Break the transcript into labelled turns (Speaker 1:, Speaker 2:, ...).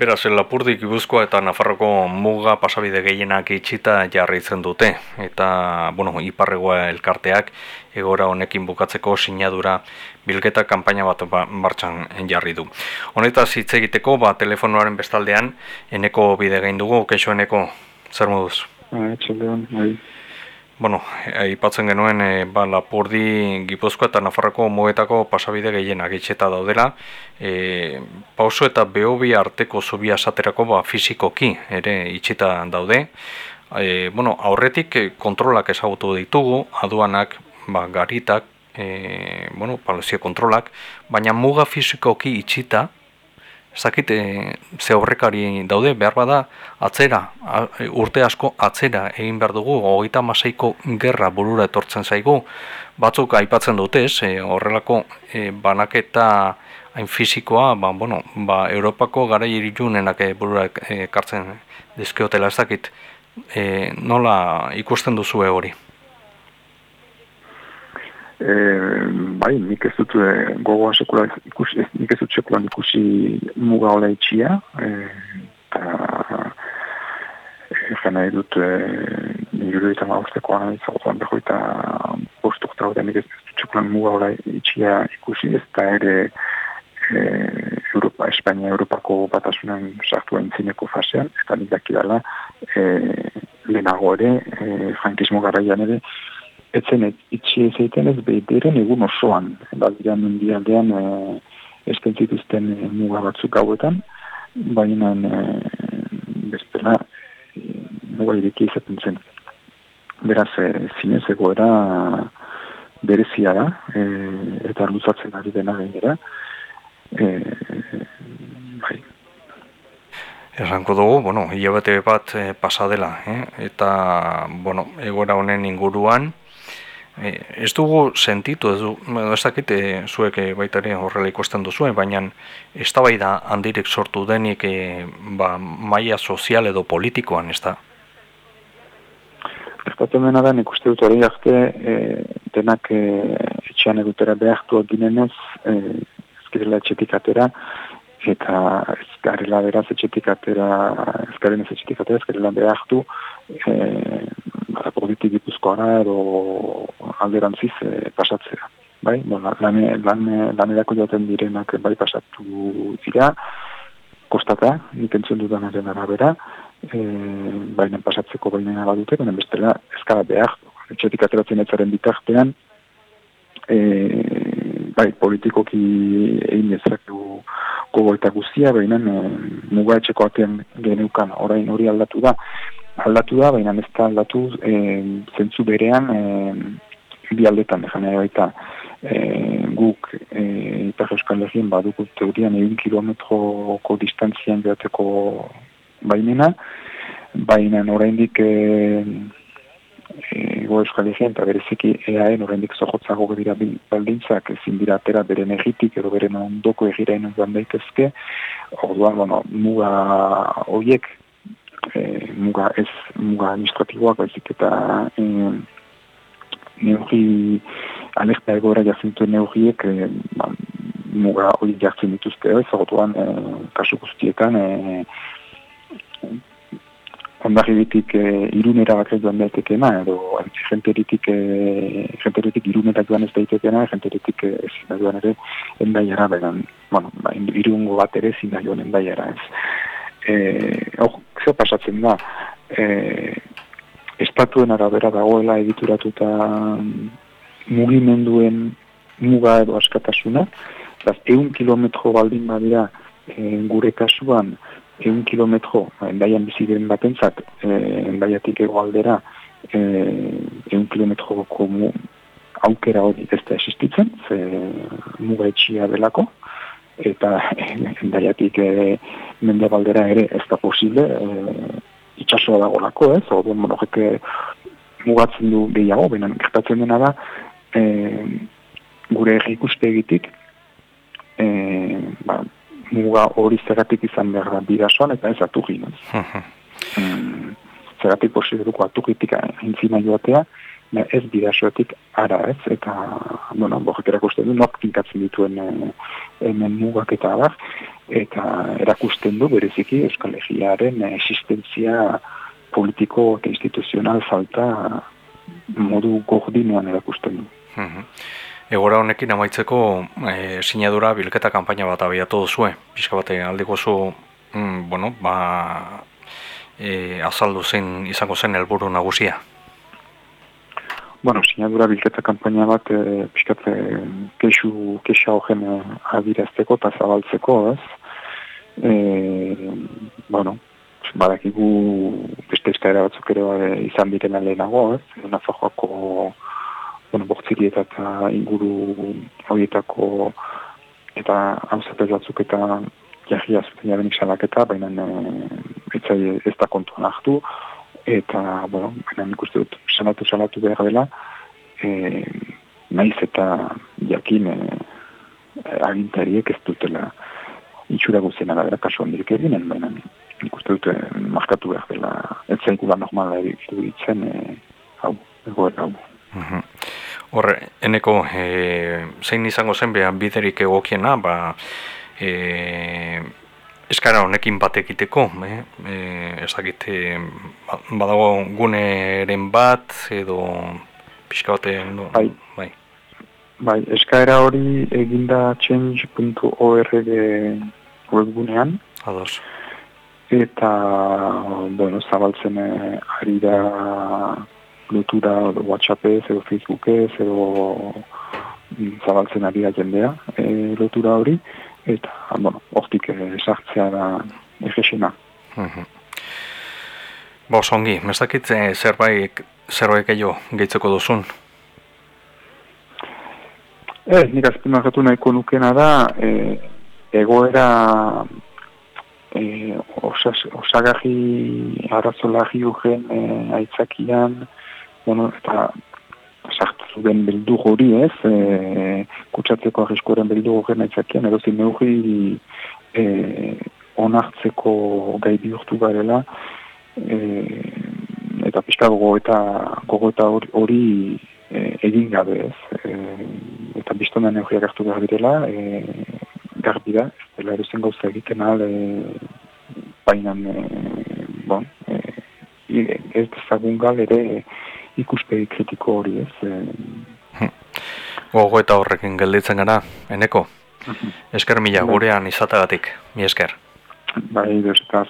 Speaker 1: Beraz, Lapurdi, Gipuzkoa eta Nafarroko muga pasabide gehienak itxita jarraitzen dute. Eta, bueno, iparregoa elkarteak egora honekin bukatzeko sinadura bilketa kanpaina bat ba, martxan jarri du. Honetaz hitz egiteko, ba, telefonoaren bestaldean, eneko bide gain dugu, keixo eneko, zer moduz?
Speaker 2: Ah.
Speaker 1: Bueno, aipatzen genuen e, ba, Lapurdi, Gipuzkoa eta Nafarroko mugetako pasabide gehienak itxeta daudela. E, pauso eta behobi arteko zubia esaterako ba, fizikoki ere itxeta daude. E, bueno, aurretik kontrolak ezagutu ditugu, aduanak, ba, garitak, e, bueno, palazio kontrolak, baina muga fizikoki itxita, Zakit, e, ze horrekari daude, behar bada, atzera, urte asko atzera egin behar dugu, hogeita maseiko gerra burura etortzen zaigu, batzuk aipatzen dute, e, horrelako e, banaketa hain fizikoa, ba, bueno, ba, Europako gara irijunenak e, burura ekartzen dizkiotela ez dakit, e, nola ikusten duzu hori?
Speaker 2: E, bai, nik ez dut e, gogoa sekula ikusi, nik ez dut sekulan ikusi muga hola itxia, e, eta e, jena edut e, nire eta mausteko analizagoan beho eta postuk eta nik ez dut sekulan muga hola itxia ikusi, ez da ere e, Europa, Espainia, Europako batasunan sartu entzineko fasean, eta nik daki dela e, lehenago ere, e, frankismo garaian ere, etzen itxi ez egiten ez behiteren egun osoan. Badira mundialdean e, estentzituzten e, muga batzuk hauetan, baina e, bestela e, muga ireki izaten zen. Beraz, e, zinez egoera berezia da, e, eta luzatzen ari dena gainera. E, bai.
Speaker 1: Erranko dugu, bueno, hilabete bat e, pasadela, eh? eta, bueno, egora honen inguruan, E, ez dugu sentitu, ez, du, ez dakite zuek e, baitare horrela ikusten duzu, baina ez da bai handirek sortu denik e, ba, maia sozial edo politikoan, ez da?
Speaker 2: Gertatzen dena da, nik uste dut hori arte, e, denak e, etxean edutera behartu ginenez, e, ezkirela etxetik atera, eta ez garela beraz etxetik atera, ez garen ez etxetik atera, ez behartu, e, bada politik ipuzkoara edo alderantziz e, pasatzea. Bai, bueno, lan, lan, lanerako jaten direnak bai pasatu dira, kostata, nik entzun dudanaren arabera, e, baina pasatzeko baina badute, baina bestela eskara behar, etxetik ateratzen etzaren bitartean, e, bai, politikoki egin ezakegu gogo eta guztia, baina e, muga etxeko atean geneukan orain hori aldatu da, aldatu da, baina ez da aldatu e, zentzu berean e, bi aldetan, jane baita e, guk e, Ipar Euskal Herrien baduko teorian egin kilometroko distantzian behateko baimena, baina oraindik e, ego Euskal Herrien eta bereziki EAN oraindik zohotzago dira baldintzak ezin dira atera beren egitik edo beren ondoko egirain joan daitezke, orduan, bueno, muga horiek e, muga ez muga administratiboak baizik eta e, neurri alerta egora jartzen neurriek e, ba, muga hori jartzen dituzte ez orduan e, kasu guztietan e, ondarri ditik e, irunera bat ez duan daitekena edo jenteritik e, jenteritik irunera joan ez daitekena jenteritik ez duan ere endaiara beran, bueno, ba, irungo bat ere zin joan endaiara ez e, oh, zer pasatzen da, e, estatuen arabera dagoela egituratuta mugimenduen muga edo askatasuna, Zaz, eun kilometro baldin badira e, gure kasuan, eun kilometro, endaian biziren batentzat, e, endaiatik ego aldera, e, eun kilometro komu, aukera hori ez da existitzen, ze muga etxia delako, eta endaiatik e, mende baldera ere ez da posible e, itxasoa dago lako, ez, o duen mugatzen du gehiago, baina gertatzen dena da e, gure erri ikuste egitik e, ba, muga hori zeratik izan behar da bidasoan eta ez atu ginen. mm, zeratik posible duko atu gitik aintzina joatea, ez bidasoetik ara ez, eta, bueno, borrek erakusten du, nok tinkatzen dituen e, hemen mugak eta abar, eta erakusten du bereziki Euskal Herriaren existentzia politiko eta instituzional falta modu gordinean erakusten du.
Speaker 1: Mhm. Egora honekin amaitzeko e, sinadura bilketa kanpaina bat abiatu duzue. Piska bate aldiko zu, mm, bueno, ba, e, azaldu zen izango zen helburu nagusia.
Speaker 2: Bueno, sinadura bilketa kanpaina bat e, piskat e, kexu, kexa hogen e, adirazteko eta zabaltzeko, ez? E, bueno, badakigu beste eskaera batzuk ere e, izan diren lehenago, ez? Nafajoako bueno, bortziri eta, inguru horietako eta hauzapez batzuk eta jarria zuten jabenik salaketa, baina e, ez da kontuan hartu, eta, bueno, baina nik dut salatu salatu behar dela, e, naiz eta jakin e, agintariek ez dutela itxura guzien arabera kaso handirik eginen, baina nik uste dut e, markatu behar dela, ez zaikula normala ditzen, e, hau, egoera hau.
Speaker 1: Mhm. Horre, eneko, e, zein izango zen behan biderik egokiena, ba, e, eskara honekin bat egiteko, eh? e, ez dakit, e, badago guneren bat, edo pixka batean, no?
Speaker 2: bai. bai. Bai, eskaera hori eginda change.org webgunean.
Speaker 1: Ados.
Speaker 2: Eta, bueno, zabaltzen ari da lotura WhatsAppez edo Facebookez edo mm, zabaltzen ari da jendea e, lotura hori eta, bueno, hortik esartzea da egesena.
Speaker 1: Mhm. Ba, zongi, mestakit eh, zerbait, zerbait gehiago gehitzeko duzun?
Speaker 2: Ez, nik azpimarratu nahiko nukena da, e, egoera e, osas, osagarri arazolari ugen e, aitzakian, bueno, eta sartu zuen beldu hori ez, e, kutsatzeko arriskoaren beldu hori nahitzakien, edo zin neugri e, onartzeko gai bihurtu garela, e, eta pixka gogo eta gogo eta hori e, egin gabe ez, e, eta biztonan neugriak hartu behar direla, e, garbi da, ez dela erozen gauza egiten al, e, bainan, e, bon, e, ez dezagun gal ere, ikuspegi kritiko hori ez. E...
Speaker 1: Gogo eta horrekin gelditzen gara, eneko? Esker mila bai. gurean izatagatik, mi esker.
Speaker 2: Bai, desetaz.